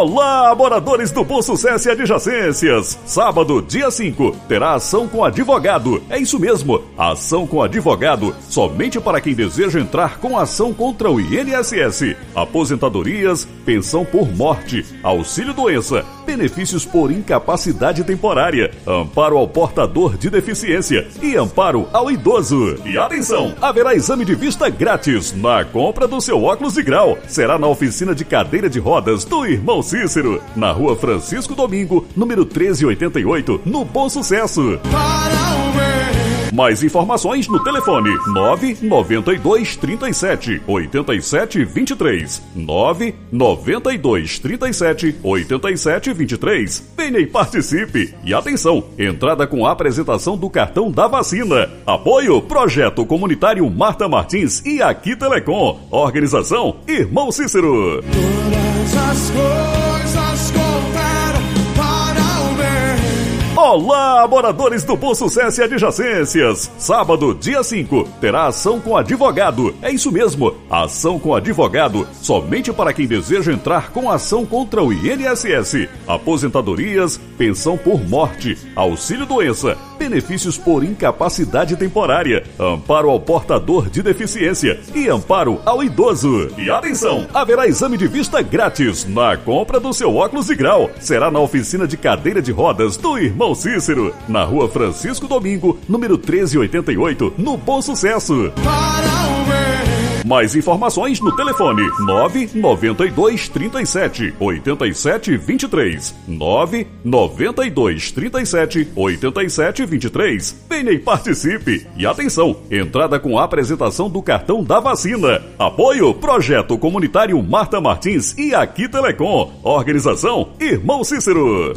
Olá, moradores do Bom Sucesso e Adjacências! Sábado, dia 5, terá ação com advogado. É isso mesmo, ação com advogado, somente para quem deseja entrar com ação contra o INSS, aposentadorias, pensão por morte, auxílio doença, benefícios por incapacidade temporária, amparo ao portador de deficiência e amparo ao idoso. E atenção, haverá exame de vista grátis na compra do seu óculos de grau. Será na oficina de cadeira de rodas do irmão Cícero, na rua Francisco Domingo, número 1388, no Bom Sucesso. Mais informações no telefone 992 37 87 23. 992 37 87 23. Venha e participe. E atenção, entrada com a apresentação do cartão da vacina. Apoio Projeto Comunitário Marta Martins e Aqui Telecom. Organização Irmão Cícero. Todas as coisas Olá, moradores do Bom Sucesso e Adjacências! Sábado, dia 5, terá ação com advogado. É isso mesmo, ação com advogado, somente para quem deseja entrar com ação contra o INSS, aposentadorias, pensão por morte, auxílio doença, benefícios por incapacidade temporária, amparo ao portador de deficiência e amparo ao idoso. E atenção, haverá exame de vista grátis na compra do seu óculos de grau. Será na oficina de cadeira de rodas do irmão Cícero, na rua Francisco Domingo, número 1388, no Bom Sucesso. Mais informações no telefone 992 37 87 23. 992 37 87 23. Venha e participe. E atenção, entrada com a apresentação do cartão da vacina. Apoio Projeto Comunitário Marta Martins e Aqui Telecom. Organização Irmão Cícero.